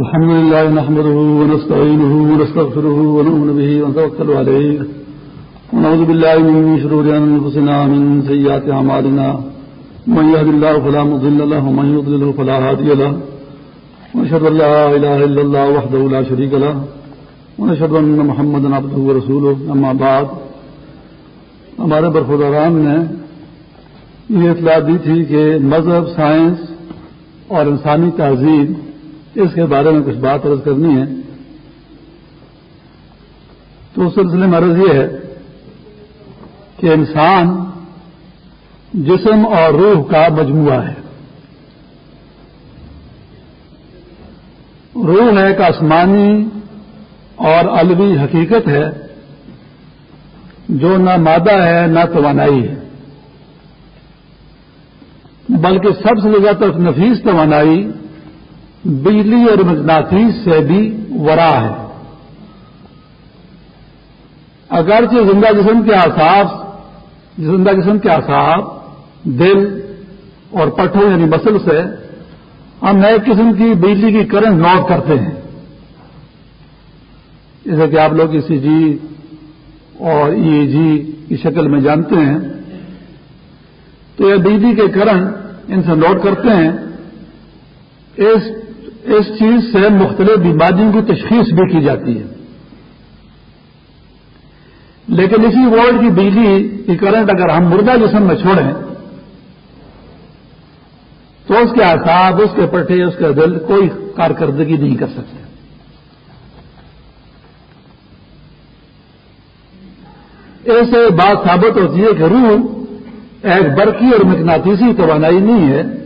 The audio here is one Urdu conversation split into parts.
الحمد لله نحمده ونستعينه ونستغفره ونؤمن به ونتوكل عليه ونعوذ بالله من شرور أنفسنا من سيئات أعمالنا من يهد الله فلا مضل له ومن يضلله فلا هادي له، ونشهد أن لا إله إلا الله وحده لا شريك له، ونشهد أن محمدا عبده ورسوله أما بعد، ہمارے برفداران نے یہ اطلاع دی تھی کہ مذہب، سائنس اور انسانی تہذیب اس کے بارے میں کچھ بات عرض کرنی ہے۔ تو اس سلسلے میں عرض یہ ہے کہ انسان جسم اور روح کا مجموعہ ہے۔ روح ایک آسمانی اور الوی حقیقت ہے جو نہ مادہ ہے، نہ توانائی ہے۔ بلکہ سب سے زیادہ نفیس توانائی بجلی اور مقناطیس سے بھی ورا ہے۔ اگرچہ زندہ جسم کے آساف زندہ جسم کے آساف دل اور پٹھوں یعنی مسل سے ہم نئے قسم کی بجلی کی کرنٹ نوٹ کرتے ہیں۔ جیسے کہ آپ لوگ ای سی جی اور ای جی کی شکل میں جانتے ہیں، تو یہ بجلی کے کرنٹ ان سے نوٹ کرتے ہیں۔ اس اس چیز سے مختلف بیماریوں کی تشخیص بھی کی جاتی ہے۔ لیکن اسی وولٹ کی بجلی کی کرنٹ اگر ہم مردہ جسم میں چھوڑیں، تو اس کے آساب اس کے پٹھے، اس کے دل کوئی کارکردگی نہیں کر سکتے۔ ایسے بات ثابت ہوتی ہے کہ روح ایک برقی اور مقناطیسی توانائی نہیں ہے۔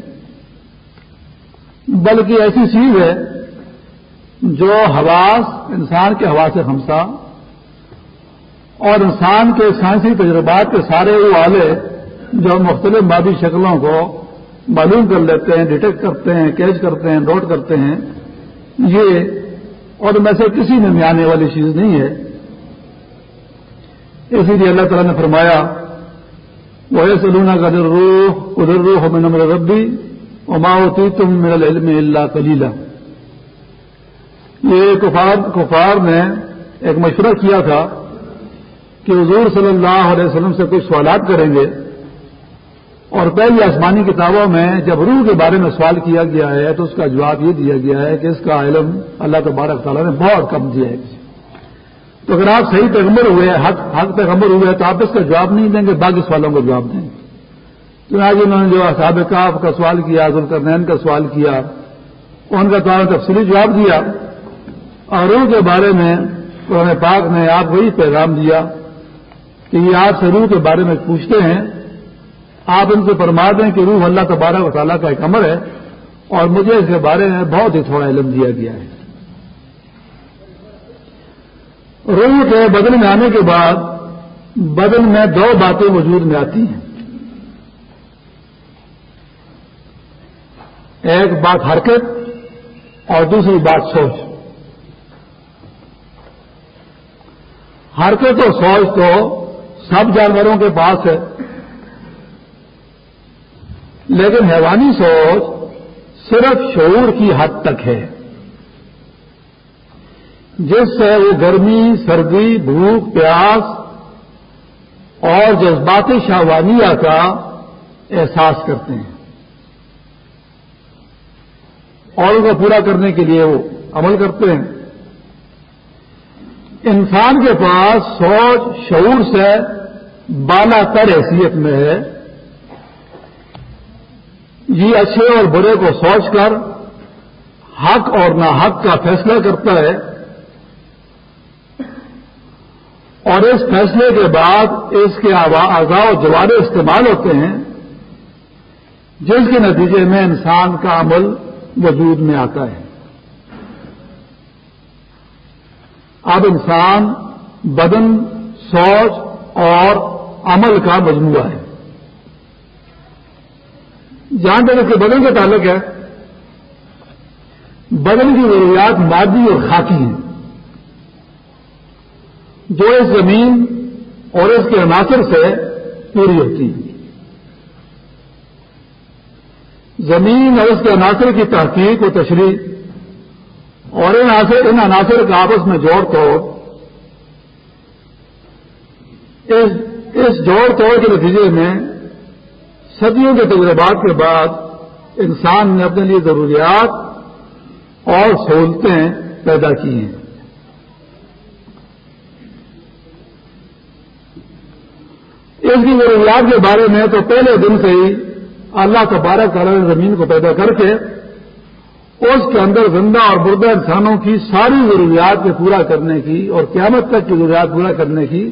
بلکہ ایسی چیز ہے جو حواس، انسان کے ہوا سے ہمسا اور انسان کے سائنسی تجربات کے سارے وہ والے جو مختلف مادی شکلوں کو معلوم کر لیتے ہیں، ڈیٹیکٹ کرتے ہیں، کیچ کرتے ہیں، نوٹ کرتے ہیں، یہ اور میں سے کسی میں آنے والی چیز نہیں ہے۔ اسی لیے اللہ تعالیٰ نے فرمایا وہ سلونا کا در روح ادھر روح میں نمبر ربی اماوتی تم میرا علم اللہ کلیلہ یہ کفار کفار نے ایک مشورہ کیا تھا کہ حضور صلی اللہ علیہ وسلم سے کچھ سوالات کریں گے۔ اور پہلی آسمانی کتابوں میں جب روح کے بارے میں سوال کیا گیا ہے تو اس کا جواب یہ دیا گیا ہے کہ اس کا علم اللہ تبارک تعالیٰ نے بہت کم دیا ہے۔ تو اگر آپ صحیح پیغمبر ہوئے، حق حق پیغمبر ہوئے تو آپ اس کا جواب نہیں دیں گے، باقی سوالوں کا جواب دیں گے۔ تو آج انہوں نے جو اصحاب کاف کا سوال کیا ذوالکرنین کا سوال کیا، ان کا تو تفصیلی جواب دیا۔ اور روح کے بارے میں قرآن پاک نے آپ وہی پیغام دیا کہ یہ آپ سے روح کے بارے میں پوچھتے ہیں۔ آپ ان سے فرما دیں کہ روح اللہ تبارک و تعالیٰ کا ایک امر ہے اور مجھے اس کے بارے میں بہت ہی تھوڑا علم دیا گیا ہے۔ روح کے بدن میں آنے کے بعد بدن میں دو باتیں وجود میں آتی ہیں۔ ایک بات حرکت اور دوسری بات سوچ۔ حرکت اور سوچ تو سب جانوروں کے پاس ہے۔ لیکن حیوانی سوچ صرف شعور کی حد تک ہے۔ جس سے وہ گرمی، سردی، بھوک، پیاس اور جذباتی شاہوانیہ کا احساس کرتے ہیں۔ اور ان کو پورا کرنے کے لیے وہ عمل کرتے ہیں۔ انسان کے پاس سوچ، شعور سے بالا تر حیثیت میں ہے۔ یہ اچھے اور برے کو سوچ کر حق اور نہ حق کا فیصلہ کرتا ہے۔ اور اس فیصلے کے بعد اس کے اعضاء و جوارے استعمال ہوتے ہیں۔ جس کے نتیجے میں انسان کا عمل وجود میں آتا ہے۔ اب انسان بدن، سوچ اور عمل کا مجموعہ ہے۔ جہاں تک اس کے بدن کا تعلق ہے، بدن کی ضروریات مادی اور خاکی ہیں۔ جو اس زمین اور اس کے عناصر سے پوری ہوتی ہیں۔ زمین اور اس کے عناصر کی تحقیق و تشریح اور ان ان عناصر کا آپس میں جوڑ توڑ اس جوڑ توڑ کے نتیجے میں صدیوں کے تجربات کے بعد انسان نے اپنے لیے ضروریات اور سہولتیں پیدا کی ہیں۔ اس کی ضروریات کے بارے میں تو پہلے دن سے ہی اللہ تبارک تعالیٰ نے زمین کو پیدا کر کے اس کے اندر زندہ اور بردہ انسانوں کی ساری ضروریات کو پورا کرنے کی اور قیامت تک کی ضروریات پورا کرنے کی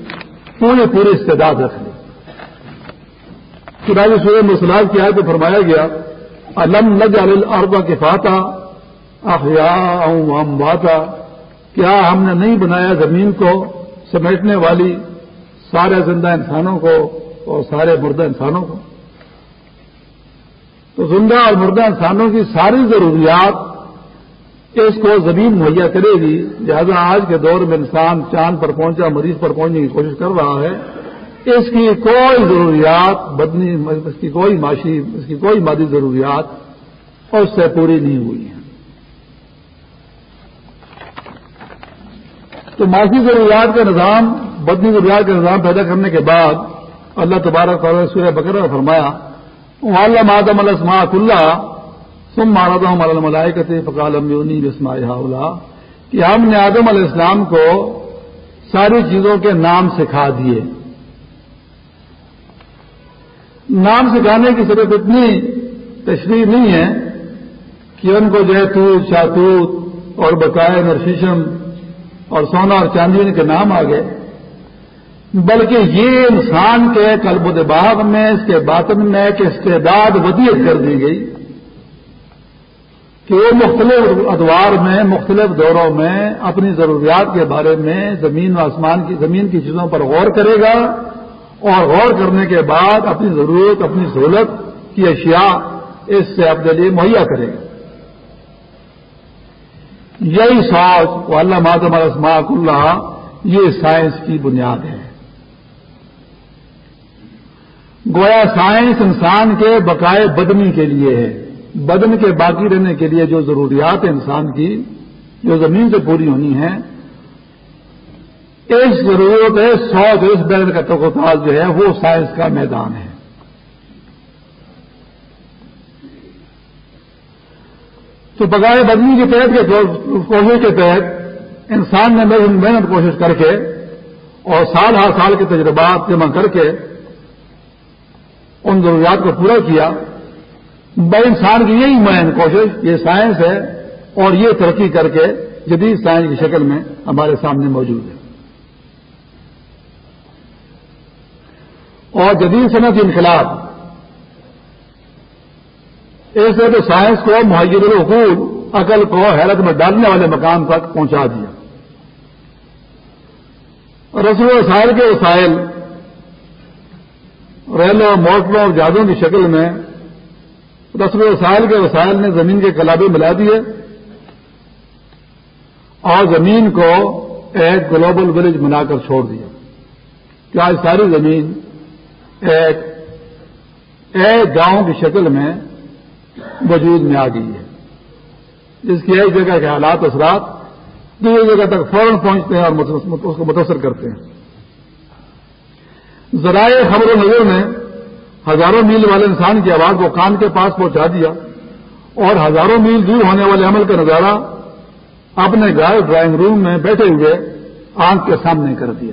پوری پوری استعداد رکھ لی۔ چنانچہ سورہ مسلاد کی آئے تو فرمایا گیا علم لج الربا کے فاتح اخیام باتا کیا ہم نے نہیں بنایا زمین کو، سمیٹنے والی سارے زندہ انسانوں کو اور سارے مردہ انسانوں کو؟ تو زندہ اور مردہ انسانوں کی ساری ضروریات اس کو زمین مہیا کرے گی۔ لہذا آج کے دور میں انسان چاند پر پہنچا، مریض پر پہنچنے کی کوشش کر رہا ہے۔ اس کی کوئی ضروریات، بدنی، اس کی کوئی معاشی، اس کی کوئی مادی ضروریات اس سے پوری نہیں ہوئی ہیں۔ تو معاشی ضروریات کا نظام، بدنی ضروریات کا نظام پیدا کرنے کے بعد اللہ تبارک تعالیٰ سورہ بکرا فرمایا علم آدم الاسماء اللہ سم مارا تھا ہمارا ملائے فکالم یونی کہ ہم نے آدم علیہ السلام کو ساری چیزوں کے نام سکھا دیے۔ نام سکھانے کی صرف اتنی تشریح نہیں ہے کہ ان کو جو ہے توت شاتوت اور بقائے نرشیشم اور سونا اور چاندی کے نام آ گئے۔ بلکہ یہ انسان کے قلب و دباغ میں، اس کے باطن میں ایک استعداد ودیت کر دی گئی کہ وہ مختلف ادوار میں، مختلف دوروں میں اپنی ضروریات کے بارے میں زمین و آسمان کی، زمین کی چیزوں پر غور کرے گا اور غور کرنے کے بعد اپنی ضرورت، اپنی سہولت کی اشیاء اس سے اپنے لیے مہیا کرے گا۔ یہی سوچ وہ اللہ مادم السماق اللہ یہ سائنس کی بنیاد ہے۔ گویا سائنس انسان کے بقائے بدنی کے لیے ہے بدن کے باقی رہنے کے لیے جو ضروریات انسان کی جو زمین سے پوری ہونی ہے اس ضرورت ہے سو جو اس بیل کا توقع جو ہے وہ سائنس کا میدان ہے تو بغیر بدنی کے تحت کے کوشش کے تحت انسان نے محنت کوشش کر کے اور سال ہر سال کے تجربات جمع کر کے ان ضروریات کو پورا کیا بڑے انسان کی یہی مین کوشش، یہ سائنس ہے اور یہ ترقی کر کے جدید سائنس کی شکل میں ہمارے سامنے موجود ہے۔ اور جدید صنعت انقلاب ایسے تو سائنس کو معیب الحقوق عقل کو حیرت میں ڈالنے والے مقام تک پہنچا دیا۔ رسول وسائل کے وسائل ریلوں موٹروں اور جہازوں کی شکل میں رسم وسائل کے وسائل نے زمین کے کلابے ملا دیے اور زمین کو ایک گلوبل ولیج بنا کر چھوڑ دیا کیا آج ساری زمین ایک ایک گاؤں کی شکل میں وجود میں آ گئی ہے۔ جس کی ایک جگہ کے حالات اثرات، دوسری جگہ تک فوراً پہنچتے ہیں اور اس کو متاثر کرتے ہیں۔ ذرائع خبر و نظر میں ہزاروں میل والے انسان کی آواز کو کان کے پاس پہنچا دیا اور ہزاروں میل دور ہونے والے عمل کا نظارہ اپنے گائے ڈرائنگ روم میں بیٹھے ہوئے آنکھ کے سامنے کر دیا۔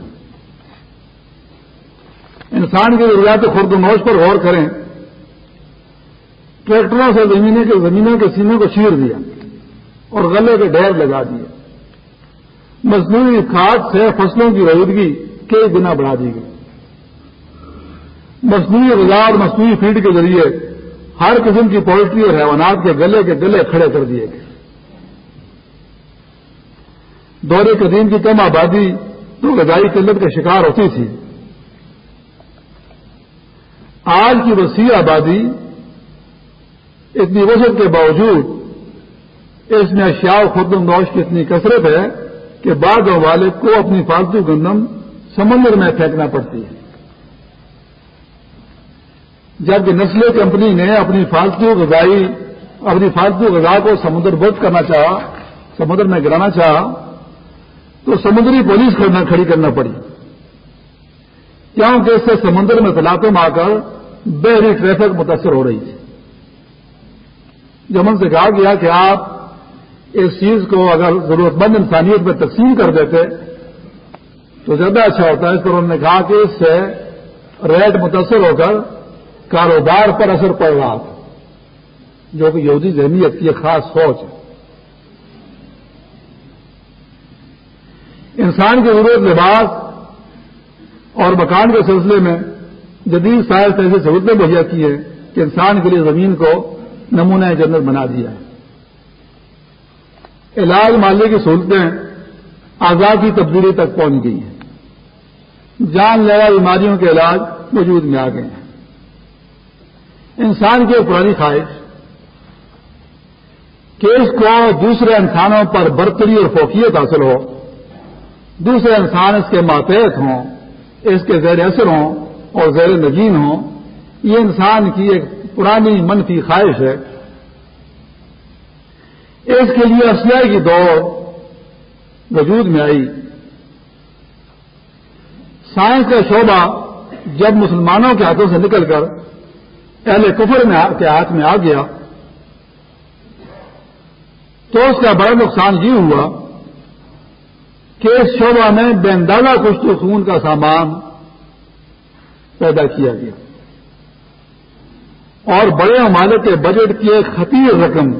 انسان کی ضروریات خرد و نوش پر غور کریں۔ ٹریکٹروں سے زمینوں کے زمینوں کے سینے کو چیر دیا اور غلے کے ڈھیر لگا دیے۔ مصنوعی کھاد سے فصلوں کی رودگی کئی گنا بڑھا دی گئی۔ مصنوعی غذا اور مصنوعی فیڈ کے ذریعے ہر قسم کی پولٹری اور حیوانات کے گلے کے گلے کھڑے کر دیے گئے۔ دور قدیم کی کم آبادی تو غذائی قلت کا شکار ہوتی تھی۔ آج کی وسیع آبادی اتنی وسعت کے باوجود اس میں اشیاء خود نوش کی اتنی کثرت ہے کہ بعض والد کو اپنی فالتو گندم سمندر میں پھینکنا پڑتی ہے۔ جبکہ نسلے کمپنی نے اپنی فالتو غذائی، اپنی فالتو غذا کو سمندر بوت کرنا چاہا، سمندر میں گرانا چاہا، تو سمندری پولیس کرنا کھڑی کرنا پڑی۔ کیونکہ اس سے سمندر میں تلاقوں میں آ کر بحری ٹریفک متاثر ہو رہی تھی۔ جب ان سے کہا گیا کہ آپ اس چیز کو اگر ضرورت مند انسانیت میں تقسیم کر دیتے، تو زیادہ اچھا ہوتا ہے۔ اس پر انہوں نے کہا کہ اس سے ریٹ متاثر ہو کر کاروبار پر اثر پڑ رہا تھا۔ جو کہ یہودی ذہنیت کی ایک خاص سوچ ہے۔ انسان کی ضرورت لباس اور مکان کے سلسلے میں جدید سائز ایسی سہولتیں مہیا کی ہیں کہ انسان کے لیے زمین کو نمونہ جنت بنا دیا ہے۔ علاج مالے کی سہولتیں آزادی تبدیلی تک پہنچ گئی ہیں۔ جان لیوا بیماریوں کے علاج وجود میں آ گئے ہیں۔ انسان کی پرانی خواہش کہ اس کو دوسرے انسانوں پر برتری اور فوقیت حاصل ہو، دوسرے انسان اس کے ماتحت ہوں، اس کے زیر اثر ہوں اور زیر نگین ہوں۔ یہ انسان کی ایک پرانی منفی خواہش ہے۔ اس کے لیے اشیاء کی دوڑ وجود میں آئی۔ سائنس کا شعبہ جب مسلمانوں کے ہاتھوں سے نکل کر پہلے کفر میں کے ہاتھ میں آ گیا تو اس کا بڑا نقصان یہ ہوا کہ اس شعبہ میں بے اندازہ کچھ تو خون کا سامان پیدا کیا گیا اور بڑے ممالک کے بجٹ کی ایک خطیر رقم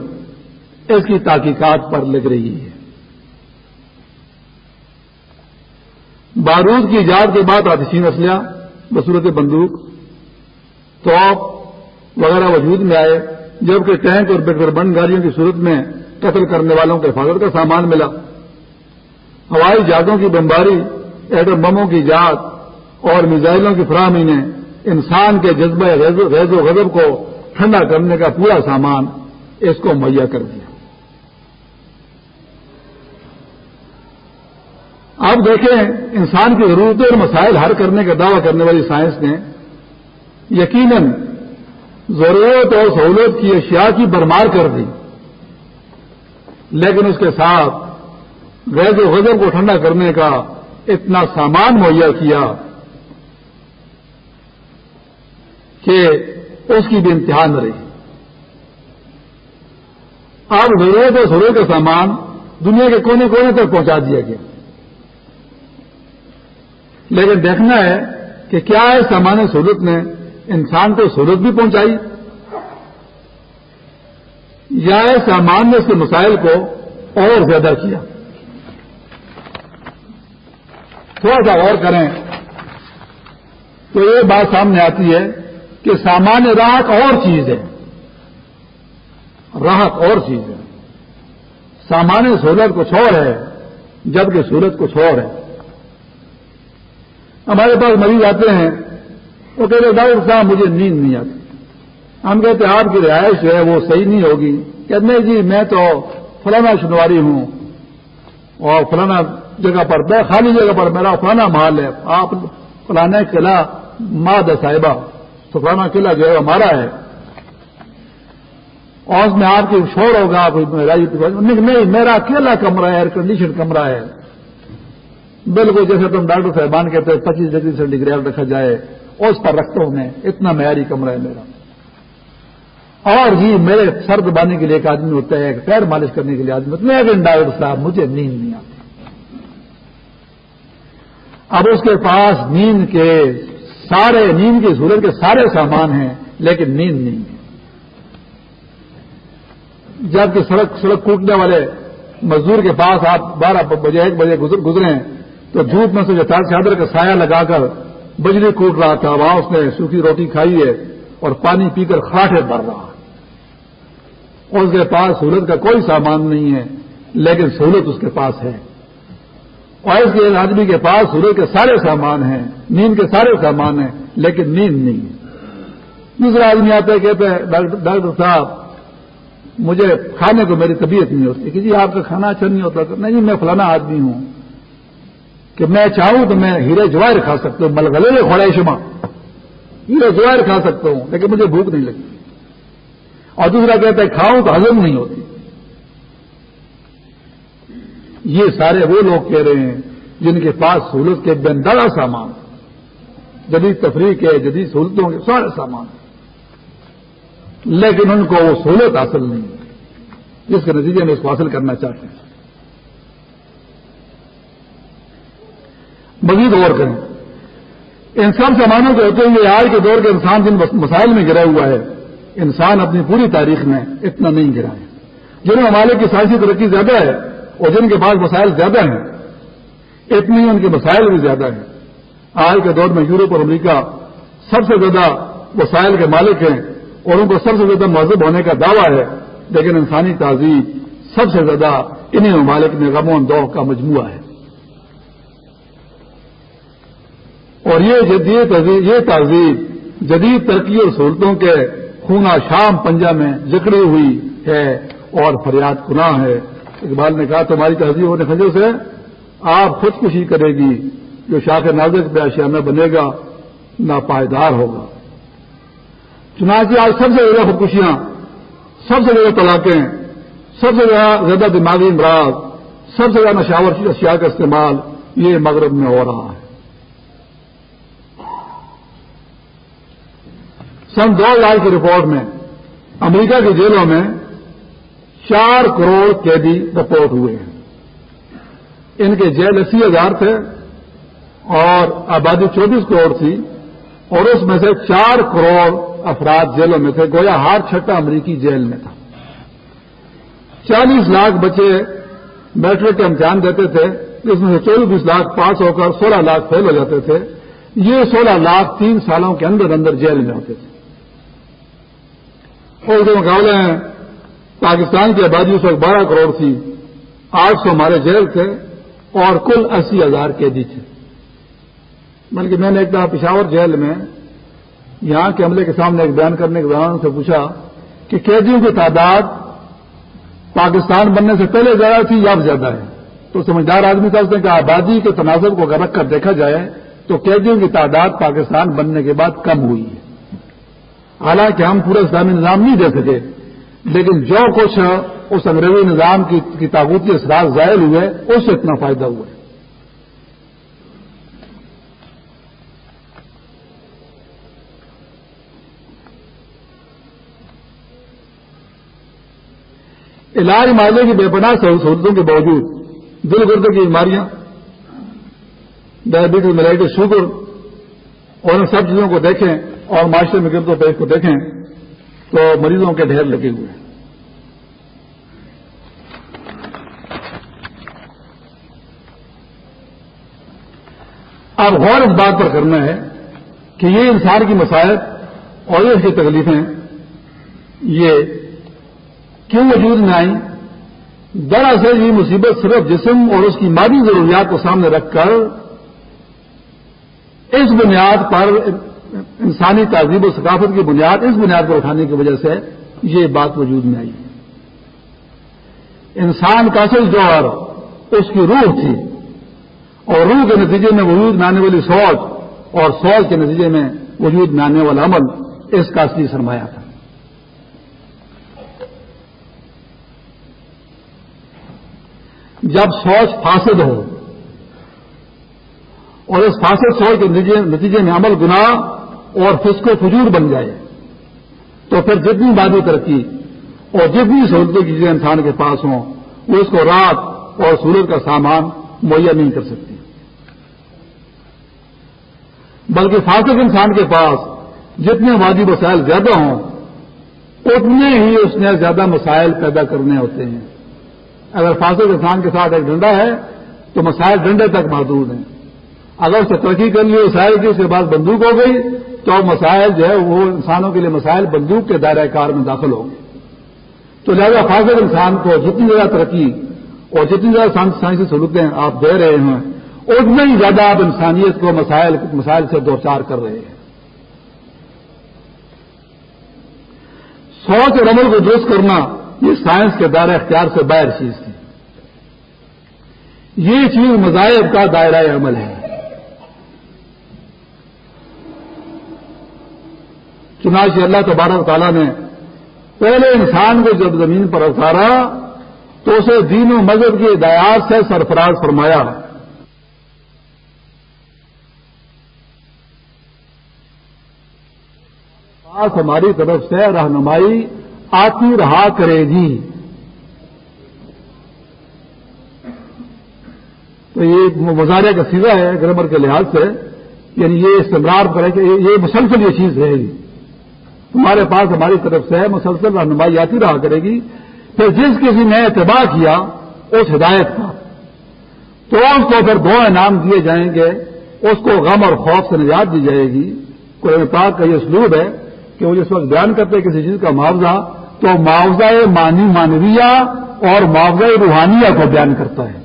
اس کی تحقیقات پر لگ رہی ہے۔ بارود کی ایجاد کے بعد آتشین اسلحہ بصورت بندوق، توپ وغیرہ وجود میں آئے جبکہ ٹینک اور بیٹر بند گاڑیوں کی صورت میں قتل کرنے والوں کے حفاظت کا سامان ملا۔ ہوائی جہازوں کی بمباری، ایٹم بموں کی ایجاد اور میزائلوں کی فراہمی نے انسان کے جذبہ ریز و غضب کو ٹھنڈا کرنے کا پورا سامان اس کو مہیا کر دیا۔ آپ دیکھیں، انسان کی ضرورتیں اور مسائل حل کرنے کا دعوی کرنے والی سائنس نے یقیناً ضرورت اور سہولت کی اشیاء کی برمار کر دی۔ لیکن اس کے ساتھ غیر و غذب کو ٹھنڈا کرنے کا اتنا سامان مہیا کیا کہ اس کی بھی امتحان رہی۔ اب ضرورت اور ضرورت کا سامان دنیا کے کونے کونے تک پہنچا دیا گیا۔ لیکن دیکھنا ہے کہ کیا ہے سامان سہولت نے انسان کو سہولت بھی پہنچائی۔ یا سامان نے اس کے مسائل کو اور زیادہ کیا۔ تھوڑا سا غور کریں۔ تو یہ بات سامنے آتی ہے کہ سامان راحت اور چیز ہے۔ راحت اور چیز ہے۔ سامان سہولت کچھ اور ہے، جبکہ سہولت کچھ اور ہے۔ ہمارے پاس مریض آتے ہیں۔ وہ کہتے ڈاکٹر صاحب، مجھے نیند نہیں آتی. ہم کہتے آپ کی رہائش جو ہے وہ صحیح نہیں ہوگی. کہ نہیں جی میں تو فلانا شنواری ہوں اور فلانا جگہ پر میں، خالی جگہ پر میرا فلانا محل ہے۔ آپ فلانا قلعہ ماد صاحبہ، تو فلانا قلعہ جو ہے ہمارا ہے۔ اور اس میں آپ کی شور ہوگا، آپ نہیں میرا اکیلا کمرہ ہے ایئر کنڈیشن کمرہ ہے۔ بالکل جیسے تم ڈاکٹر صاحبان کہتے ہیں، پچیس ڈگری سے ڈگری رکھا جائے۔ اس پر رکھتا ہوں میں، اتنا معیاری کمرہ ہے میرا۔ اور جی میرے سر دبانے کے لیے ایک آدمی ہوتا ہے، ایک پیر مالش کرنے کے لیے آدمی ہوتا ہے۔ لیکن ڈاکٹر صاحب مجھے نیند نہیں آتی۔ اب اس کے پاس نیند کے سارے، نیند کی ضرورت کے سارے سامان ہیں، لیکن نیند نہیں ہے۔ جبکہ سڑک سڑک ٹوٹنے والے مزدور کے پاس آپ بارہ بجے، ایک بجے گزرے تو دھوپ میں سے جو چادر کا سایہ لگا کر بجلی کوٹ رہا تھا، وہاں اس نے سوکھی روٹی کھائی ہے اور پانی پی کر خراٹے بھر رہا اس کے پاس سہولت کا کوئی سامان نہیں ہے، لیکن سہولت اس کے پاس ہے۔ اور اس کے آدمی کے پاس سورج کے سارے سامان ہیں، نیند کے سارے سامان ہیں، لیکن نیند نہیں ہے۔ دوسرا آدمی آتا ہے کہتے ہیں ڈاکٹر صاحب، مجھے کھانے کو میری طبیعت نہیں ہوتی۔ کہ جی آپ کا کھانا اچھا نہیں ہوتا۔ نہیں جی میں فلانا آدمی ہوں۔ کہ میں چاہوں تو میں ہیرے جوائر کھا سکتا ہوں ملغلے کھوڑا شما ہیرے جوائر کھا سکتا ہوں، لیکن مجھے بھوک نہیں لگتی اور دوسرا کہتا ہے، کھاؤں تو ہزم نہیں ہوتی۔ یہ سارے وہ لوگ کہہ رہے ہیں جن کے پاس سہولت کے بندارا سامان، جدید تفریح کے، جدید سہولتوں کے سارے سامان۔ لیکن ان کو وہ سہولت حاصل نہیں، جس کے نتیجے میں اس کو حاصل کرنا چاہتے ہیں۔ مزید غور کریں۔ ان سب سامانوں کے ہوتے ہوئے آج کے دور کے انسان جن مسائل میں گرا ہوا ہے، انسان اپنی پوری تاریخ میں اتنا نہیں گرا ہے۔ جن ممالک کی سائنسی ترقی زیادہ ہے اور جن کے پاس مسائل زیادہ ہیں، اتنی ان کے مسائل بھی زیادہ ہیں۔ آج کے دور میں یورپ اور امریکہ سب سے زیادہ وسائل کے مالک ہیں اور ان کو سب سے زیادہ مذہب ہونے کا دعویٰ ہے، لیکن انسانی تہذیب سب سے زیادہ انہیں ممالک میں غم و دو کا مجموعہ ہے۔ اور یہ جدید یہ تہذیب جدید ترقی اور سہولتوں کے خونا شام پنجا میں جکڑی ہوئی ہے اور فریاد گناہ ہے۔ اقبال نے کہا، تمہاری تہذیب ہونے خجو سے آپ خودکشی کرے گی، جو شاخ نازک پہ اشیاء میں بنے گا نہ پائیدار ہوگا۔ چنانچہ آج سب سے زیادہ خودکشیاں، سب سے زیادہ طلاقیں، سب سے زیادہ دماغی امراض، سب سے زیادہ نشاور اشیاء کا استعمال یہ مغرب میں ہو رہا ہے۔ سن دو ہزار کی رپورٹ میں، امریکہ کی جیلوں میں چار کروڑ قیدی رپورٹ ہوئے ہیں۔ ان کے جیل اسی ہزار تھے اور آبادی چوبیس کروڑ تھی اور اس میں سے چار کروڑ افراد جیلوں میں تھے، گویا ہار چھٹا امریکی جیل میں تھا۔ چالیس لاکھ بچے میٹرک کا امتحان دیتے تھے جس میں سے چوبیس لاکھ پاس ہو کر سولہ لاکھ فیل ہو جاتے تھے۔ یہ سولہ لاکھ تین سالوں کے اندر اندر جیل میں ہوتے تھے۔ اور اس کے مقابلے میں پاکستان کی آبادی اس وقت بارہ کروڑ تھی۔ آٹھ سو ہمارے جیل تھے اور کل اسی ہزار قیدی جی تھے۔ بلکہ میں نے ایک دفعہ پشاور جیل میں یہاں کے عملے کے سامنے ایک بیان کرنے کے دوران سے پوچھا کہ قیدیوں کی تعداد پاکستان بننے سے پہلے زیادہ تھی یا زیادہ ہے؟ تو سمجھدار آدمی سمجھتے ہیں کہ آبادی کے تناظر کو اگر رکھ کر دیکھا جائے تو قیدیوں کی تعداد پاکستان بننے کے بعد کم ہوئی ہے۔ حالانکہ ہم پورا اسلامی نظام نہیں دے سکے، لیکن جو کچھ اس انگریزی نظام کی تابوتی اثرات ظاہر ہوئے، اس سے اتنا فائدہ ہوا۔ ہے علاج معاہدے کی بے پناہ سہولتوں کے باوجود، دل گردے کی بیماریاں، ڈائبٹیز میلائٹس شوگر، اور ان سب چیزوں کو دیکھیں اور معاشرے میں گرد و پیش کو دیکھیں تو مریضوں کے ڈھیر لگے ہوئے ہیں۔ اب غور اس بات پر کرنا ہے کہ یہ انسان کی مسائل اور اس کی تکلیفیں یہ کیوں وجود میں آئیں؟ دراصل یہ مصیبت صرف جسم اور اس کی مادی ضروریات کو سامنے رکھ کر اس بنیاد پر انسانی تہذیب و ثقافت کی بنیاد، اس بنیاد پر اٹھانے کی وجہ سے یہ بات وجود میں آئی۔ انسان کا اصل جوہر اس کی روح تھی اور روح کے نتیجے میں وجود میں آنے والی سوچ اور سوچ کے نتیجے میں وجود میں آنے والا عمل اس کا اصلی سرمایہ تھا۔ جب سوچ فاسد ہو اور اس فاسد سوچ کے نتیجے میں عمل گناہ اور فسق و فجور بن جائے۔ تو پھر جتنی بادی ترقی اور جتنی سہولتیں چیزیں انسان کے پاس ہوں، وہ اس کو رات اور سورج کا سامان مہیا نہیں کر سکتی۔ بلکہ فاسق انسان کے پاس جتنے وادی مسائل زیادہ ہوں، اتنے ہی اس نے زیادہ مسائل پیدا کرنے ہوتے ہیں۔ اگر فاسق انسان کے ساتھ ایک ڈنڈا ہے، تو مسائل ڈنڈے تک محدود ہیں۔ اگر اسے ترقی کر لی مسائل کی اس کے بعد بندوق ہو گئی تو مسائل جو ہے وہ انسانوں کے لیے مسائل بندوق کے دائرہ کار میں داخل ہوں گے۔ تو لہذا فاضل انسان کو جتنی زیادہ ترقی اور جتنی زیادہ سائنسی سہولتیں آپ دے رہے ہیں، اتنا ہی زیادہ آپ انسانیت کو مسائل مسائل سے دو چار کر رہے ہیں۔ سوچ اور عمل کو درست کرنا یہ سائنس کے دائرہ اختیار سے باہر چیز تھی یہ چیز مذاہب کا دائرہ عمل ہے۔ چنانچہ اللہ تبارک تعالیٰ نے پہلے انسان کو جب زمین پر اتارا تو اسے دین و مذہب کی ہدایات سے سرفراز فرمایا۔ ہماری طرف سے رہنمائی آتی رہا کرے گی۔ تو یہ مظاہرے کا سیدھا ہے گرامر کے لحاظ سے یعنی یہ استمرار کرے کہ یہ مسلسل یہ چیز رہے گی۔ تمہارے پاس ہماری طرف سے مسلسل رہنمائی آتی رہا کرے گی۔ پھر جس کسی نے اتباع کیا اس ہدایت کا۔ تو اس کو پھر دو انعام دیے جائیں گے۔ اس کو غم اور خوف سے نجات دی جائے گی۔ کوئی پاک کا یہ اسلوب ہے کہ وہ جس وقت بیان کرتے ہیں کسی چیز کا معاوضہ، تو معاوضہ مانی مانویہ اور معاوضہ روحانیہ کو بیان کرتا ہے۔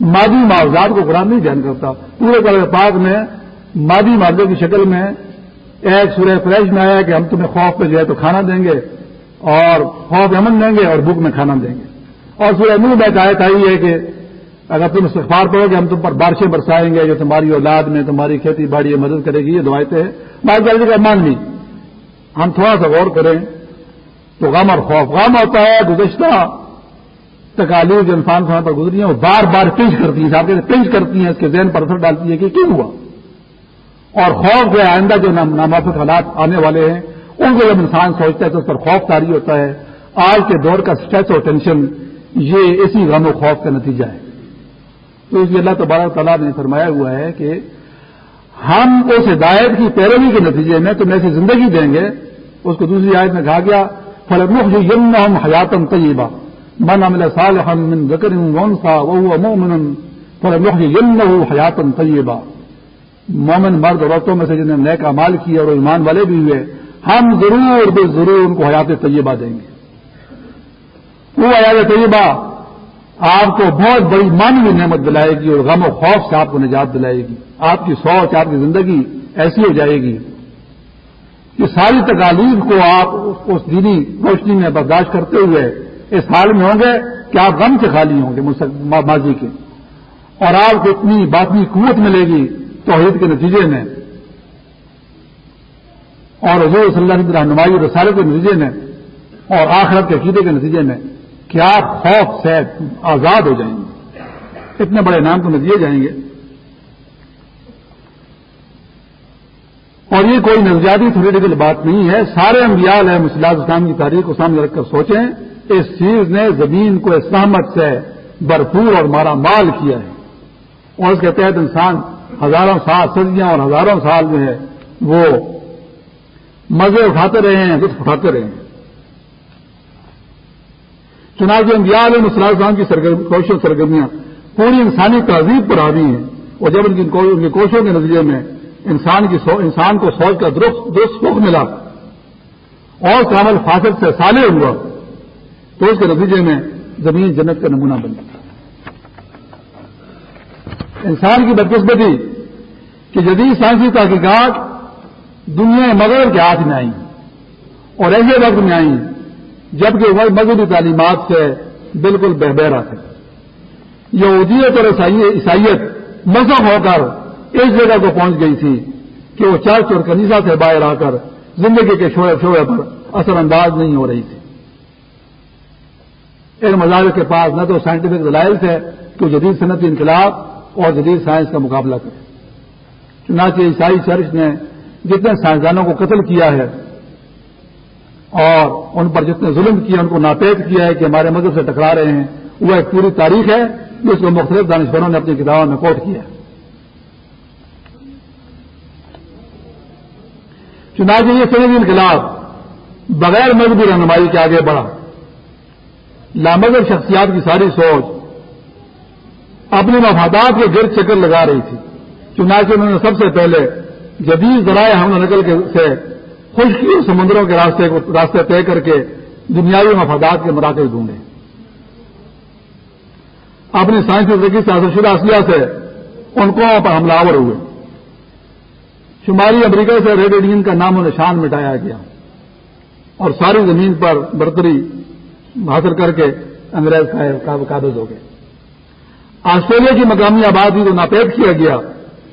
مادی معاوضات کو قرآن نہیں بیان کرتا۔ پورے کل پاک میں مادی معاوضے کی شکل میں ایک سورہ فریش میں آیا کہ ہم تمہیں خوف پہ جو ہے تو کھانا دیں گے اور خوف امن دیں گے اور بھوک میں کھانا دیں گے۔ اور سورہ منہ میں آیت آئی ہے کہ اگر تم استغفار پڑو گے ہم تم پر بارشیں برسائیں گے، جو تمہاری اولاد میں، تمہاری کھیتی باڑی میں مدد کرے گی، یہ دعائیں ہیں۔ بات جلدی کا مان لی، ہم تھوڑا سا غور کریں تو غم اور خوف۔ غم ہوتا ہے، گزشتہ تکالیف جو انسان وہاں پر گزری ہیں وہ بار بار پنچ کرتی ہیں، صاحب پنچ کرتی ہیں، اس کے ذہن پر اثر ڈالتی ہے کہ کیوں ہوا؟ اور خوف جو آئندہ جو نامافق حالات آنے والے ہیں، ان کو جب انسان سوچتا ہے تو اس پر خوف تاری ہوتا ہے۔ آج کے دور کا اسٹریس اور ٹینشن یہ اسی غم و خوف کا نتیجہ ہے۔ تو اس لیے اللہ تبارک تعالیٰ نے فرمایا ہوا ہے کہ ہم اس ہدایت کی پیروی کے نتیجے میں تم ایسی زندگی دیں گے۔ اس کو دوسری آیت میں کہا گیا فلمخ جو یم ہم حیاتم طیبہ من عمل صالحا من ذکر ونسا وهو مؤمن فلمخ جو یم حیاتم طیبہ مومن مرد عورتوں میں سے جنہیں نیک مال کیا اور ایمان والے بھی ہوئے، ہم ضرور بے ضرور ان کو حیات طیبہ دیں گے۔ وہ حیات طیبہ آپ کو بہت بڑی مانوی نعمت دلائے گی اور غم و خوف سے آپ کو نجات دلائے گی۔ آپ کی سوچ آپ کی زندگی ایسی ہو جائے گی کہ ساری تکالیف کو آپ اس دینی روشنی میں برداشت کرتے ہوئے اس حال میں ہوں گے کہ آپ غم سے خالی ہوں گے ماضی کے۔ اور آپ کو اتنی باقی قوت ملے گی توحید کے نتیجے میں اور حضور صلی اللہ علیہ رہنمائی اور رسالے کے نتیجے میں اور آخرت کے عقیدے کے نتیجے میں کہ آپ خوف سے آزاد ہو جائیں گے؟ اتنے بڑے نام تمہیں دیے جائیں گے۔ اور یہ کوئی نظریاتی تھوریٹیکل بات نہیں ہے۔ سارے انبیاء علیہ مسلح اسلام کی تاریخ کو سامنے رکھ کر سوچیں، اس چیز نے زمین کو اسلامت سے بھرپور اور مارا مال کیا ہے۔ اور اس کے تحت انسان ہزاروں سال صدیاں اور ہزاروں سال جو ہے وہ مزے اٹھاتے رہے ہیں، لطف اٹھاتے رہے ہیں۔ چنانچہ انبیاء علیہ مسلح اسلام کی کوشش و سرگرمیاں پوری انسانی تہذیب پر آ ہیں۔ اور جب ان کی کوششوں کے نظریے میں انسان کی سو، انسان کو سوچ کا درست سکھ ملا اور کامل فاصل سے سالے ہوا تو اس کے نتیجے میں زمین جنت کا نمونہ بن گیا۔ انسان کی بدقسمتی کہ جدید سائنسی تحقیقات دنیا مغرب کے ہاتھ میں آئی اور ایسے وقت میں آئی جبکہ وہ مذہبی تعلیمات سے بالکل بہبہرا تھے۔ یہودیت اور عیسائیت مذہب ہو کر اس جگہ کو پہنچ گئی تھی کہ وہ چرچ اور کنیزا سے باہر آ کر زندگی کے شعبے شعبے پر اثر انداز نہیں ہو رہی تھی۔ ان مظاہر کے پاس نہ تو سائنٹیفک دلائل تھے کہ جدید صنعتی انقلاب اور جدید سائنس کا مقابلہ کرے چنانچہ عیسائی چرچ نے جتنے سائنسدانوں کو قتل کیا ہے اور ان پر جتنے ظلم کیا ان کو ناپید کیا ہے کہ ہمارے مذہب سے ٹکرا رہے ہیں، وہ ایک پوری تاریخ ہے جس کو مختلف دانشوروں نے اپنی کتابوں میں کوٹ کیا ہے۔ چنانچہ یہ سنگی جی انقلاب بغیر مذہبی رہنمائی کے آگے بڑھا۔ لامذر شخصیات کی ساری سوچ اپنے مفادات کے گرد چکر لگا رہی تھی چنانچہ انہوں نے سب سے پہلے جدید ذرائع حمل نقل کے سے خشکی اور سمندروں کے راستے کو راستے طے کر کے دنیاوی مفادات کے مراکز ڈھونڈے اپنی سائنسی زندگی سے حاصل شدہ اصلیہ سے ان کو پر حملہ آور ہوئے شمالی امریکہ سے ریڈ انڈین کا نام و نشان مٹایا گیا اور ساری زمین پر برتری حاصل کر کے انگریز قابض ہو گئے آسٹریلیا کی مقامی آبادی کو ناپید کیا گیا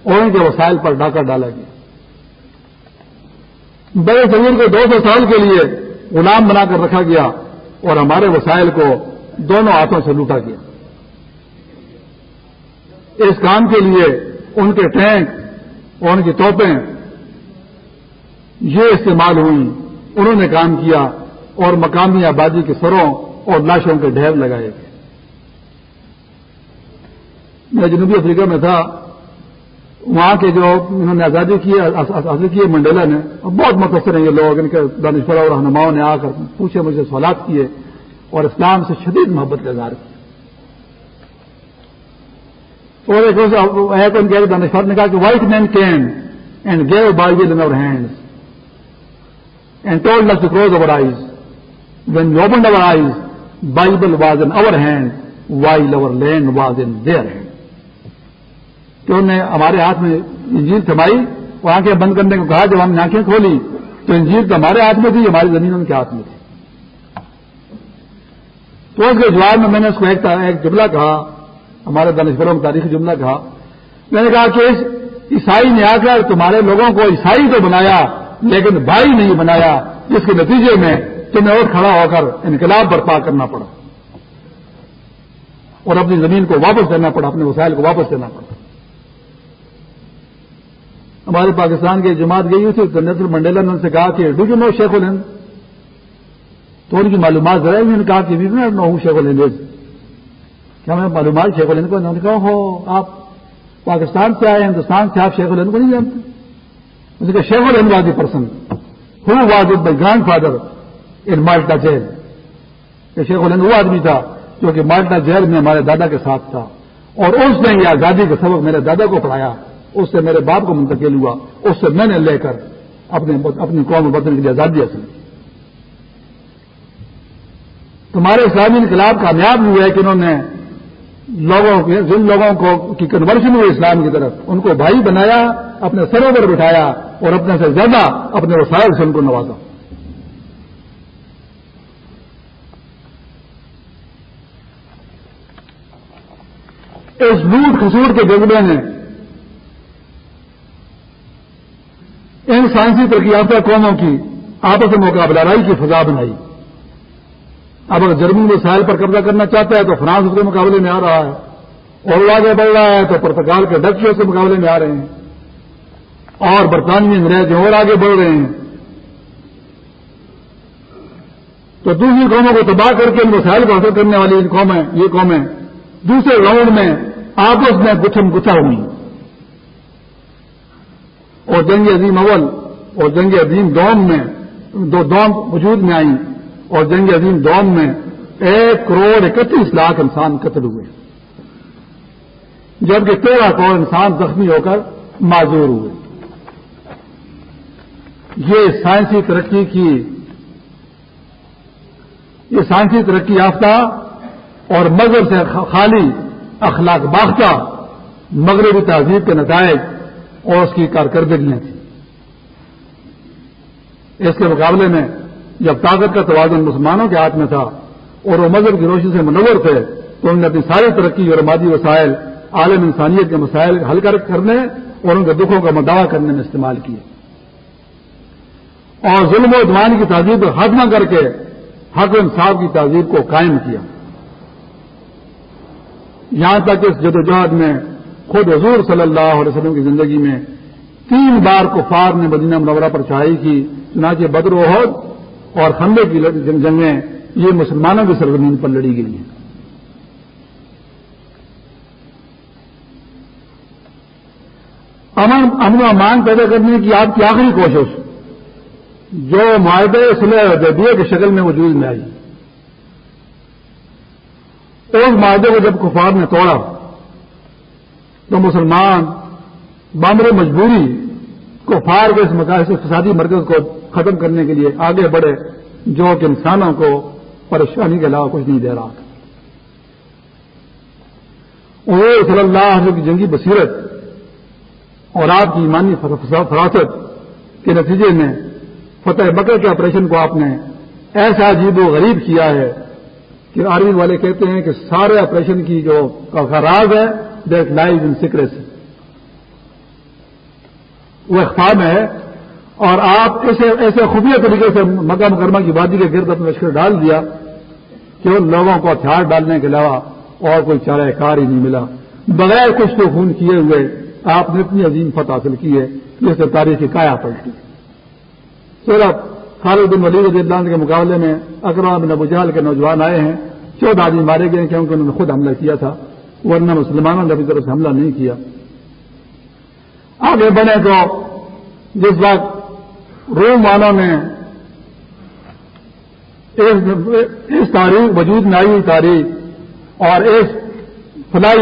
اور ان کے وسائل پر ڈاکہ ڈالا گیا۔ بڑے صغیر کو دو سو سال کے لیے غلام بنا کر رکھا گیا اور ہمارے وسائل کو دونوں ہاتھوں سے لوٹا گیا۔ اس کام کے لیے ان کے ٹینک اور ان کی توپیں یہ استعمال ہوئی انہوں نے کام کیا اور مقامی آبادی کے سروں اور لاشوں کے ڈھیر لگائے۔ گئے میں جنوبی افریقہ میں تھا، وہاں کے جو انہوں نے آزادی کی حاصل کی منڈیلا نے بہت متاثر ہیں یہ لوگ، ان کے دانشورہ اور رہنماؤں نے آ کر پوچھے مجھے سوالات کیے اور اسلام سے شدید محبت کا اظہار کیا۔ اور ایک روز دانشور نے کہا کہ white man came and gave Bible in our hand and told us close our eyes when open our eyes Bible was in our hand while our land was in their hand کہ انہوں نے ہمارے ہاتھ میں انجیل تھمائی اور آنکھیں بند کرنے کو کہا، جب ہم نے آنکھیں کھولی تو انجیل تو ہمارے ہاتھ میں تھی ہماری زمین ان کے ہاتھ میں تھی۔ تو اس کے جواب میں میں نے اس کو ایک جملہ کہا، ہمارے دانشوروں میں تاریخی جملہ کہا۔ میں نے کہا کہ اس عیسائی نے آ کر تمہارے لوگوں کو عیسائی تو بنایا، لیکن بھائی نہیں بنایا، جس کے نتیجے میں تمہیں اور کھڑا ہو کر انقلاب برپا کرنا پڑا۔ اور اپنی زمین کو واپس دینا پڑا، اپنے وسائل کو واپس دینا پڑا۔ ہمارے پاکستان کی جماعت گئی تھی تو نیتر منڈیلا نے ان سے کہا کہ ڈو یو نو شیخ الہند؟ تو ان کی معلومات ذرا انہوں نے کہا کہ وی نو ہوں شیخ الہند کیا میں معلومات شیخ الہند کو انہوں نے کہا؟ ہو، آپ پاکستان سے آئے، ہندوستان سے آپ شیخ الہند کو نہیں جانتے۔ اس نے کہا، Sheikh al-Hind was a person who was it by grand father in Malta jail یہ شیخ الہند وہ آدمی تھا جو کہ مالٹا جیل میں ہمارے دادا کے ساتھ تھا۔ اور اس نے یہ آزادی کا سبق میرے دادا کو پڑھایا۔ اس سے میرے باپ کو منتقل ہوا، اس سے میں نے لے کر اپنے اپنی قوم بدلنے کے لیے آزادی حاصل کی۔ تمہارے اسلامی انقلاب کامیاب ہوئے ہے کہ انہوں نے لوگوں کے جن لوگوں کو کی کنورشن ہوئی اسلام کی طرف، ان کو بھائی بنایا، اپنے سروں پر بٹھایا اور اپنے سے زیادہ اپنے وسائل سے ان کو نوازا۔ اس لوٹ خسوٹ کے جذبے نے ان سائنسی ترقی قوموں کی آپس میں مقابلہ رائی کی فضا بنائی۔ اب اگر جرمنی وسائل پر قبضہ کرنا چاہتا ہے تو فرانس اس کے مقابلے میں آ رہا ہے۔ اور آگے بڑھ رہا ہے تو پرتگال کے ڈچ اس کے مقابلے میں آ رہے ہیں۔ اور برطانوی انگریز اور آگے بڑھ رہے ہیں۔ تو دوسری قوموں کو تباہ کر کے ان وسائل کو حاصل کرنے والی ان قومیں، یہ قومیں دوسرے راؤنڈ میں آپس میں گچھم گچھا ہوئی۔ اور جنگ عظیم اول اور جنگ عظیم دوم میں دو دوم وجود میں آئیں اور جنگ عظیم دوم میں ایک کروڑ اکتیس لاکھ انسان قتل ہوئے جبکہ تیرہ کروڑ انسان زخمی ہو کر معذور ہوئے یہ سائنسی ترقی کی یہ سائنسی ترقی یافتہ اور مذہب سے خالی اخلاق باختہ مغربی تہذیب کے نتائج اور اس کی کارکردگیاں تھیں اس کے مقابلے میں جب طاقت کا توازن مسلمانوں کے ہاتھ میں تھا اور وہ مذہب کی روشنی سے منور تھے، تو انہوں نے اپنی ساری ترقی اور مادی وسائل، عالم انسانیت کے مسائل حل کرنے اور ان کے دکھوں کا مداوع کرنے میں استعمال کیے۔ اور ظلم و ادوان کی تہذیب پر خاتمہ کر کے حق انصاف کی تہذیب کو قائم کیا۔ یہاں تک اس جدوجہد میں خود حضور صلی اللہ علیہ وسلم کی زندگی میں تین بار کفار نے مدینہ منورہ پر چڑھائی کی، چنانچہ بدر وحد اور خندے کی جنگیں یہ مسلمانوں کی سرزمین پر لڑی گئی ہیں۔ امن امن و امان پیدا کرنے کی آپ کی آخری کوشش جو معاہدے صلح حدیبیہ کی شکل میں وجود میں آئی۔ اس معاہدے کو جب کفار نے توڑا تو مسلمان بامر مجبوری کو فار کے اس مقاصد اقتصادی مرکز کو ختم کرنے کے لیے آگے بڑھے جو کہ انسانوں کو پریشانی کے علاوہ کچھ نہیں دے رہا تھا۔ وہ صلی اللہ علیہ کی جنگی بصیرت اور آپ کی ایمانی فراست کے نتیجے میں فتح بکر کے آپریشن کو آپ نے ایسا عجیب و غریب کیا ہے کہ آرمی والے کہتے ہیں کہ سارے آپریشن کی جو راز ہے دیٹ لائز ان سیکریسی وہ اخبار میں ہے اور آپ ایسے ایسے خفیہ طریقے سے مکہ مکرمہ کی وادی کے گرد اپنا لشکر ڈال دیا کہ ان لوگوں کو ہتھیار ڈالنے کے علاوہ اور کوئی چارہ کار ہی نہیں ملا۔ بغیر کچھ تو خون کیے ہوئے آپ نے اتنی عظیم فتح حاصل کی ہے جس سے تاریخی کایا پلٹی۔ سورت خالد بن ولی اللہ کے مقابلے میں اکرم بن ابو جہل کے نوجوان آئے ہیں۔ چودہ آدمی مارے گئے کیونکہ انہوں نے خود حملہ کیا تھا۔ ورنہ مسلمانوں نے ابھی طرف سے حملہ نہیں کیا۔ آگے بنے تو جس وقت روم والوں نے اس تاریخ وجود میں آئی تاریخ اور اس فلائی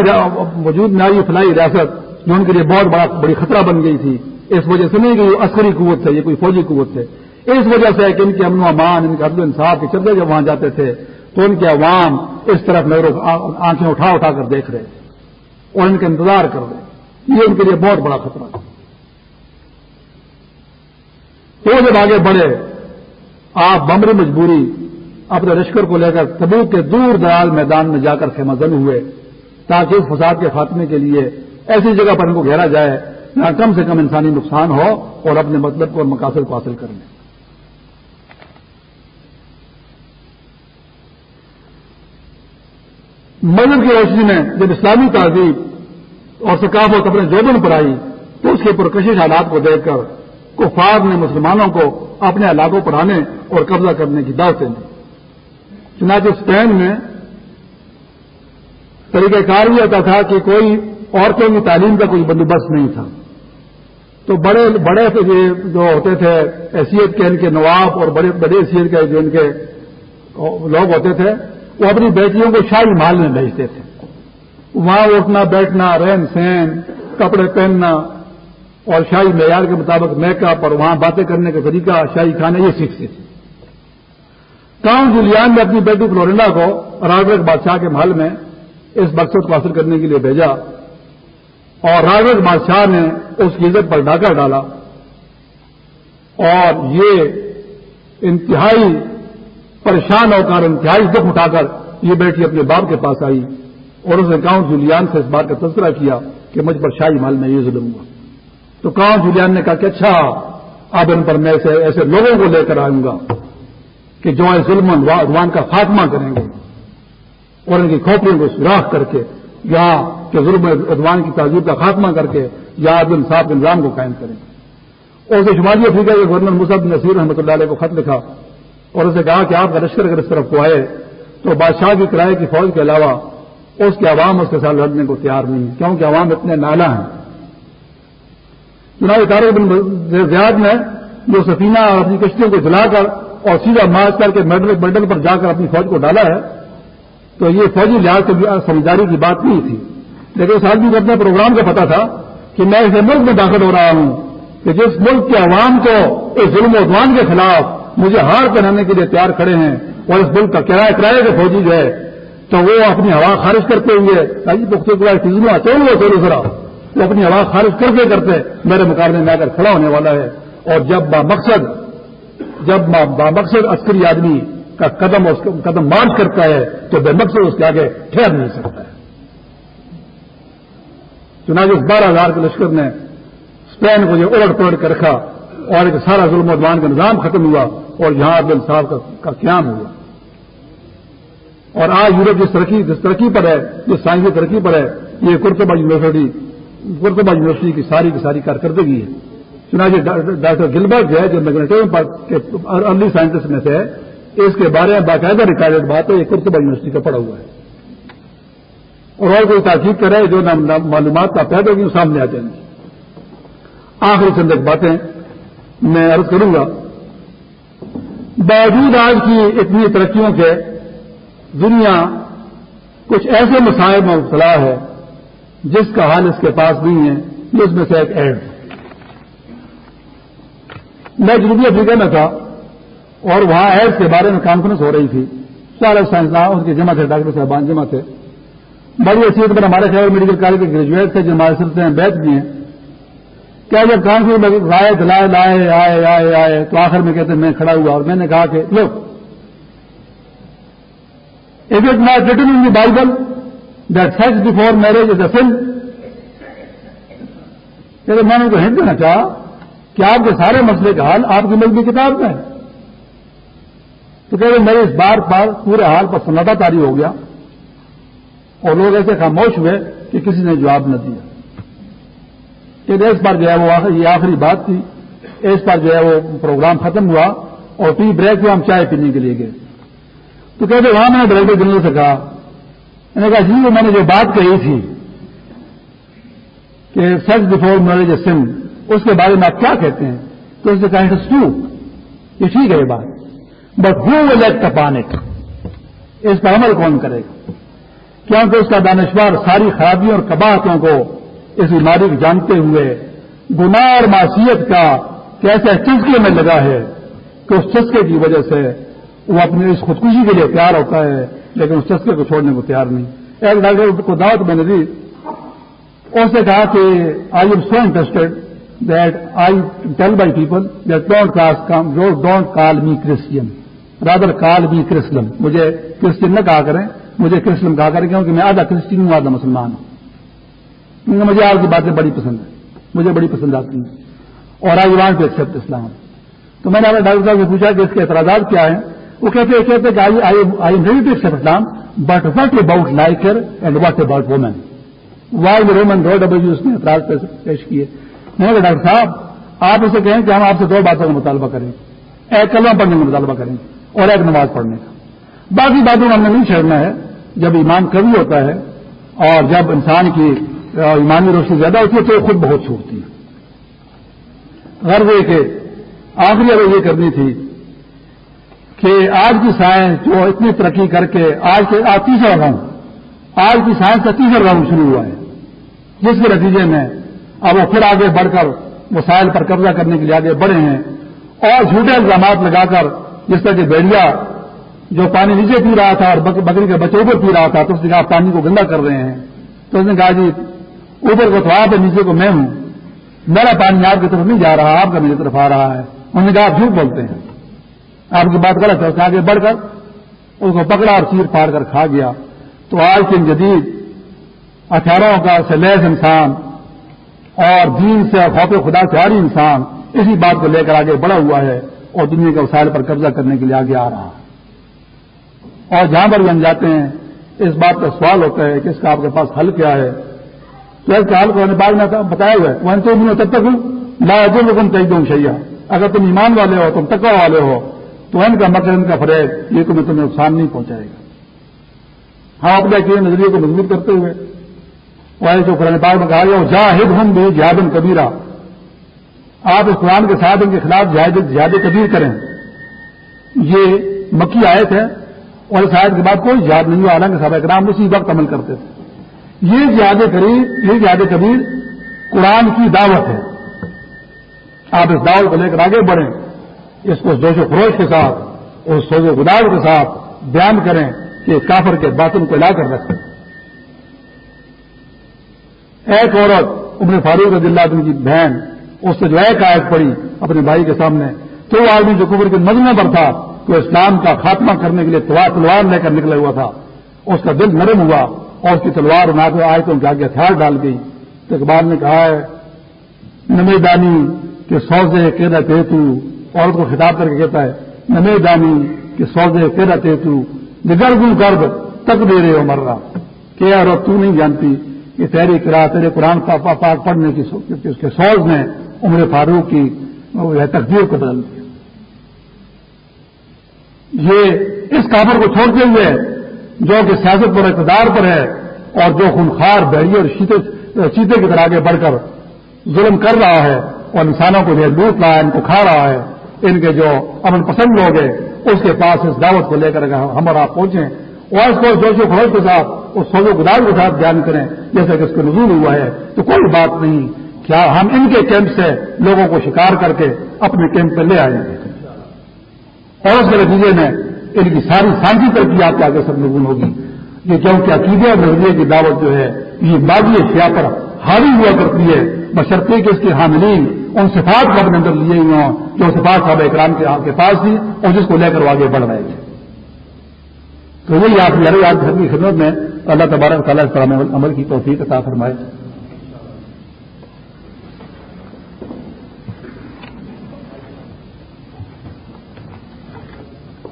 وجود میں آئی فلائی ریاست جو ان کے لیے بہت بڑا بڑی خطرہ بن گئی تھی۔ اس وجہ سے نہیں کہ یہ عسکری قوت سے یہ کوئی فوجی قوت سے اس وجہ سے کہ ان کے امن و امان، ان کے عدل انصاف کے چلتے جب وہاں جاتے تھے تو ان کے عوام اس طرف لوگ آنکھیں اٹھا اٹھا کر دیکھ رہے اور ان کا انتظار کر رہے یہ ان کے لیے بہت بڑا خطرہ تھا تو جب آگے بڑھے، آپ بمر مجبوری اپنے لشکر کو لے کر تبوک کے دور دراز میدان میں جا کر خیمہ زن ہوئے، تاکہ اس فساد کے خاتمے کے لیے ایسی جگہ پر ان کو گھیرا جائے جہاں کم سے کم انسانی نقصان ہو اور اپنے مطلب کو اور مقاصد کو حاصل کرنے۔ مذہب کی روشنی میں جب اسلامی تہذیب اور ثقافت اپنے جوبن پر آئی، تو اس کے پرکشش حالات کو دیکھ کر کفار نے مسلمانوں کو اپنے علاقوں پر آنے اور قبضہ کرنے کی دعوتیں دی۔ چنانچہ اسپین میں طریقہ کار بھی آتا تھا کہ کوئی عورتوں کی تعلیم کا کوئی بندوبست نہیں تھا۔ تو بڑے بڑے جو ہوتے تھے، حیثیت کے ان کے نواب اور بڑے بڑے حیثیت کے جو ان کے لوگ ہوتے تھے وہ اپنی بیٹیوں کو شاہی محل میں بھیجتے تھے۔ وہاں اٹھنا، بیٹھنا، رہن سہن، کپڑے پہننا اور شاہی معیار کے مطابق میک اپ اور وہاں باتیں کرنے کا طریقہ شاہی کھانے یہ سیکھتے تھے۔ کاؤں جولیان نے اپنی بیٹی فلورینڈا کو راجر بادشاہ کے محل میں اس مقصد کو حاصل کرنے کے لیے بھیجا اور راجر بادشاہ نے اس کی عزت پر ڈاکہ ڈالا اور یہ انتہائی پریشان ہو کر انتہائی دکھ اٹھا کر یہ بیٹی اپنے باپ کے پاس آئی اور اس نے کاؤں جولیان سے اس بات کا تذکرہ کیا کہ مجھ پر شاہی مال میں یہ ظلم ہوا۔ تو کاؤں جولیان نے کہا کہ اچھا اب ان پر میں ایسے ایسے لوگوں کو لے کر آؤں گا کہ جو ظلم ادوان کا خاتمہ کریں گے اور ان کی کھوپڑیوں کو سوراخ کر کے یا کہ ظلم ادوان کی تہذیب کا خاتمہ کر کے یا عدل انصاف کے نظام کو قائم کریں۔ گے اور اسے شمالی افریقہ کے گورنر مصحف نصیر رحمۃ اللہ علیہ کو خط لکھا اور اسے کہا کہ آپ کا لشکر اگر اس طرف کو آئے تو بادشاہ کی کرائے کی فوج کے علاوہ اس کے عوام اس کے ساتھ لڑنے کو تیار نہیں کیونکہ عوام اتنے نالا ہیں۔ چنانچہ تارک بن زیاد نے جو سفینہ اور اپنی کشتیوں کو جلا کر اور سیدھا مارچ کر کے میڈل پر جا کر اپنی فوج کو ڈالا ہے، تو یہ فوجی لحاظ سے سمجھداری کی بات نہیں تھی۔ لیکن اس آدمی کو اپنے پروگرام کا پتا تھا کہ میں اسے ملک میں داخل ہو رہا ہوں، کہ جس ملک کے عوام کو اس ظلم و ادوان کے خلاف مجھے ہار پہنانے کے لیے تیار کھڑے ہیں اور اس ملک کا کرایہ کرایہ کے فوجی جو ہے، تو وہ اپنی ہوا خارج کرتے ہوئے چولو ذرا۔ وہ اپنی ہوا خارج کر کے کرتے میرے مقابلے میں آ کر کھڑا ہونے والا ہے۔ اور جب با مقصد جب با مقصد عسکری آدمی کا قدم اس قدم مارچ کرتا ہے، تو بے مقصد اس کے آگے ٹھہر نہیں سکتا ہے۔ چنانچہ بارہ ہزار کے لشکر نے اسپین کو یہ الٹ پلٹ کر رکھا۔ اور ایک سارا ظلم و کا نظام ختم ہوا اور یہاں عبد صاحب کا قیام ہوا۔ اور آج یورپ جس ترقی جس ترقی پر ہے، جس سائنسی ترقی پر ہے، یہ کرتبہ یونیورسٹی کرتبہ یونیورسٹی کی ساری کی ساری کارکردگی ہے۔ چنانچہ ڈاکٹر گلبرٹ جو ہے، جو میگنیٹرم کے ارلی سائنٹسٹ میں سے ہے، اس کے بارے میں باقاعدہ ریکارڈ بات ہے یہ کرتبہ یونیورسٹی کا پڑا ہوا ہے۔ اور اور کوئی تاکید کرے جو معلومات کا پیدا ہوگی، وہ سامنے آ جائیں گے آخری چند ایک باتیں۔ میں عرض کروں گا، باوجود آج کی اتنی ترقیوں کے، دنیا کچھ ایسے مسائل میں مبتلا ہے، جس کا حال اس کے پاس نہیں ہے، جس میں سے ایک ایڈ میں جنوبی افریقہ میں تھا، اور وہاں ایڈ کے بارے میں کانفرنس ہو رہی تھی۔ سارے سائنسدان اس کے جمع تھے، ڈاکٹر صاحبان جمع تھے۔ بڑی حیثیت پر ہمارے خیال میڈیکل کالج کے گریجویٹ تھے جو ہمارے سلسلے میں بیچ بھی ہیں۔ کیا جب کانفرنس میں رائے دلائے لائے، آئے آئے آئے، تو آخر میں کہتے میں کھڑا ہوا اور میں نے کہا کہ لو۔ If it not written in the Bible that sex before marriage is a sin میں نے تو ہند دینا چاہا کہ آپ کے سارے مسئلے کا حال آپ کی ملک کی کتاب میں تو کہتے میرے اس بار پر پورے حال پر سناٹا تاری ہو گیا اور لوگ ایسے خاموش ہوئے کہ کسی نے جواب نہ دیا۔ کہ اس بار جو ہے وہ یہ آخری بات تھی۔ اس بار جو ہے وہ پروگرام ختم ہوا اور ٹی بریک میں ہم چائے پینے کے لیے گئے۔ تو کہتے وہاں میں نے ڈائریکٹر جنرل سے کہا۔ میں نے کہا جی وہ میں نے جو بات کہی تھی کہ سچ بفور میرج اے سم اس کے بارے میں آپ کیا کہتے ہیں؟ تو اس نے کہا اٹس ٹو یہ ٹھیک ہے یہ بات۔ But who will act upon it اس پر عمل کون کرے گا؟ کیونکہ اس کا دانشور ساری خرابیوں اور کباہتوں کو اس بیماری کو جانتے ہوئے گناہ اور معصیت کا کیسے چسکے میں لگا ہے کہ اس چسکے کی وجہ سے وہ اپنی اس خودکشی کے لیے تیار ہوتا ہے، لیکن اس چسکے کو چھوڑنے کو تیار نہیں۔ ایک ڈاکٹر کو دعوت میں نے دی۔ اس نے کہا کہ I am so interested that I tell by people that don't class come don't call me Christian rather call me Chrislam مجھے کرسچین نہ کہا کریں، مجھے کرسلم کہا کریں کیونکہ میں آدھا کرسچین ہوں، آدھا مسلمان ہوں۔ کیونکہ مجھے آپ کی باتیں بڑی پسند ہیں۔ مجھے بڑی پسند آتی ہیں۔ اور I want to accept Islam تو میں نے اپنے ڈاکٹر صاحب سے پوچھا کہ اس کے اعتراضات کیا ہیں۔ وہ کہتے ہیں کہتے کہ I ready to accept Islam but what about liquor and what about women why roman road ابھی اس نے اعتراض پیش کیے۔ میں نے ڈاکٹر صاحب، آپ اسے کہیں کہ ہم آپ سے دو باتوں کا مطالبہ کریں۔ ایک کلمہ پڑھنے کا مطالبہ کریں اور ایک نماز پڑھنے کا۔ باقی باتوں میں ہم نے نہیں چھیڑنا ہے۔ جب ایمان کبھی ہوتا ہے اور جب انسان کی ایمانی روشنی زیادہ ہوتی ہے تو خود بہت چھوٹتی ہے۔ غرض یہ کہ آخری اگر یہ کرنی تھی کہ آج کی سائنس جو اتنی ترقی کر کے آج کے آج تیسرا راؤنڈ، آج کی سائنس کا تیسرا راؤنڈ شروع ہوا ہے۔ جس کے نتیجے میں اب وہ پھر آگے بڑھ کر وسائل پر قبضہ کرنے کے لیے آگے بڑھے ہیں اور جھوٹے الزامات لگا کر جس طرح کہ بیڑیا جو پانی نیچے پی رہا تھا اور بکری کے بچوں کو پی رہا تھا تو اس نے کہا پانی کو گندا کر رہے ہیں۔ تو اس نے کہا جی اوپر کو تو آپ ہے نیچے کو میں ہوں میرا پانی آپ کی طرف نہیں جا رہا، آپ کا میری طرف آ رہا ہے۔ انہوں نے کہا، آپ جھوٹ بولتے ہیں۔ آپ کی بات غلط ہے، اس آگے بڑھ کر اس کو پکڑا اور چیر پھاڑ کر کھا گیا۔ تو آج کے جدید ہتھیاروں کا سے لیس انسان اور دین سے اور خوف خدا سے ہاری انسان اسی بات کو لے کر آگے بڑھا ہوا ہے اور دنیا کے وسائل پر قبضہ کرنے کے لیے آگے آ رہا ہے۔ اور جہاں پر بھی ہم جاتے ہیں، اس بات کا سوال ہوتا ہے کہ اس کا آپ کے پاس حل کیا ہے۔ تو اس کا حل میں بتایا ہوا ہے۔ وہ تو تب تک ہوں لا حکم کہہ دوں شیا اگر تم ایمان والے ہو، تم تکوا والے ہو، تو ان کا مقصد، ان کا فریب یہ تمہیں تمہیں نقصان نہیں پہنچائے گا۔ ہم اپنے کیے نظریے کو مضبوط کرتے ہوئے۔ وہ جو قرآن پاک میں کہا گیا جاہد ہم بھی جہاد کبیرہ۔ آپ اس قرآن کے ساتھ ان کے خلاف جہاد کبیر کریں۔ یہ مکی آیت ہے اور اس آیت کے بعد کوئی جہاد نہیں ہوا۔ حالانکہ صاحب اکرام اسی وقت عمل کرتے تھے۔ یہ جہاد قریب یہ جہاد کبیر قرآن کی دعوت ہے۔ آپ اس دعوت کو لے کر آگے بڑھیں۔ اس کو جوش و خروش کے ساتھ اور سوز و گداؤ کے ساتھ بیان کریں کہ کافر کے باطن کو لا کر رکھیں۔ ایک عورت، ابن فاروق رضی اللہ عنہ کی بہن، اس سے جو ایک آیت پڑی اپنے بھائی کے سامنے، تو وہ آدمی جو کبر کے مجمے پر تھا، تو اسلام کا خاتمہ کرنے کے لیے تلوار لے کر نکلا ہوا تھا۔ اس کا دل نرم ہوا۔ اور اس کی تلوار نہ آیتوں کے آگے ہتھیار ڈال گئی۔ تو اقبال نے کہا ہے، نمے دانی کہ سوزے کہ رہتے تو۔ عورت کو خطاب کر کے کہتا ہے، نمے دانی کہ سوزے کہ رہتے تو۔ گو گرد تک دے رہے ہو مر رہا کہ یار تو نہیں جانتی کہ تیری کرا تیرے قرآن پاک پڑھنے کی اس کے سوز نے عمر فاروق کی تقدیر کو بدل دیا۔ یہ اس کافر کو چھوڑتے ہوئے جو کہ سیاست پر اقتدار پر ہے اور جو خونخوار بحری اور چیتے کی طرح آگے بڑھ کر ظلم کر رہا ہے اور انسانوں کو جو لوٹ رہا ہے، ان کو کھا رہا ہے، ان کے جو امن پسند لوگ ہیں، اس کے پاس اس دعوت کو لے کر ہم اور آپ پہنچیں اور اس کو جوش و خروش کے ساتھ، اس سوز و گدار کے ساتھ بیان کریں جیسے کہ اس کو نزول ہوا ہے، تو کوئی بات نہیں۔ کیا ہم ان کے کیمپ سے لوگوں کو شکار کر کے اپنے کیمپ پہ لے آئیں گے؟ اور اس کے نتیجے میں ان کی ساری سانسی ترقی آپ کے آگے سب لوگوں ہوگی۔ یہ کیونکہ عقیدے اور نظریے کی دعوت جو ہے، یہ باغی اشیاء پر حاوی ہوا کرتی ہے۔ بشرطے کے اس کے حاملین ان صفات کو اپنے اندر لیے ہوئے ہوں، جو صفات صاحب اکرام کے پاس تھی اور جس کو لے کر وہ آگے بڑھ رہے تھے۔ تو وہی آپ یار یاد گھر کی خدمت میں اللہ تبارک تعالیٰ السلام عمل کی توفیق عطا فرمائے۔